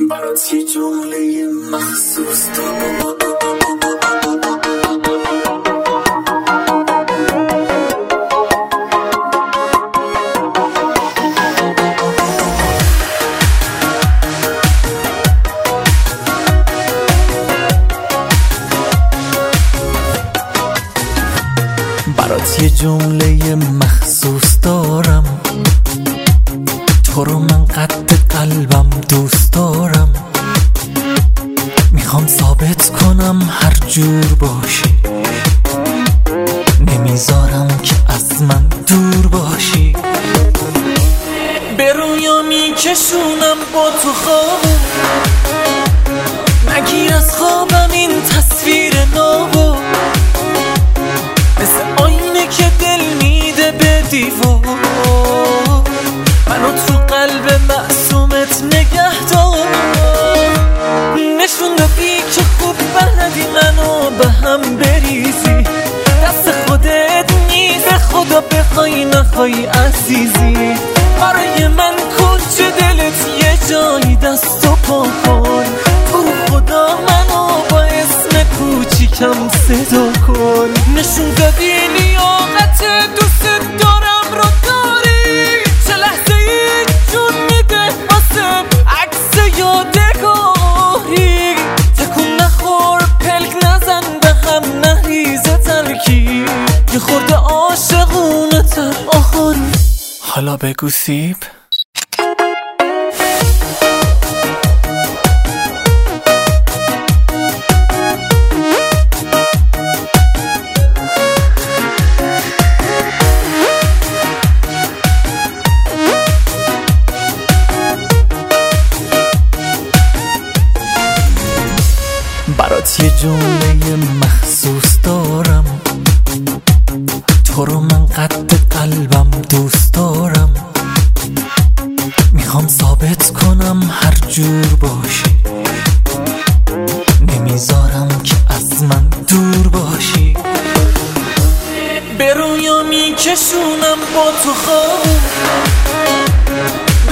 برات یه جمله مخصوص دارم برات یه جمله مخصوص دارم. تو رو من قد قلبم دوست دارم. می‌خوام ثابت کنم هر جور باشی. نمی‌ذارم که از من دور باشی. به رویا میکشونم با تو خواب. نگیر از خوابم این تصویر نابو مثل آینه که دل میده به دیوار. هم بریزی. دست خودت نیست خدا بخوای نخوای عزیزی. برای من کجه دلت یه جایی دست و پا کن تو خدا منو با اسم کوچیکم صدا کن. نشون دادی لیاقت دوست عاشقونه تر آخری حالا بگو سیب. برات یه جمله مخصوص دارم. تو رو من قد قلبم دوست دارم. می‌خوام ثابت کنم هر جور باشی. نمی‌ذارم که از من دور باشی. به رویا میکشونم با تو خواب.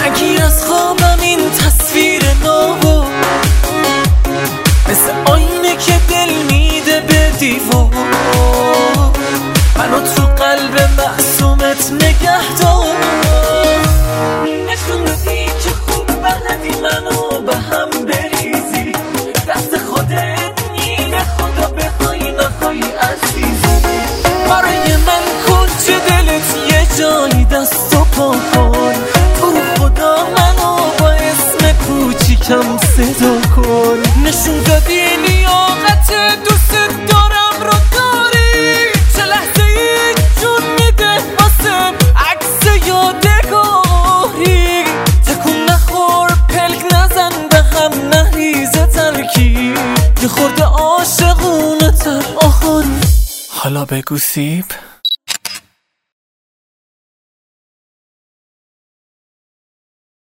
نگیر از خوابم این تصویر کن. تو خدا منو با اسم کوچیکم صدا کن. نشون دادی لیاقت دوست دارم رو داری. چه لحظه ای جون میده واسم. عکس یادگاری. تکون نخور پلک نزن به هم نریز ترکی. یه خورده عاشقونه تر آخری حالا بگو سیب.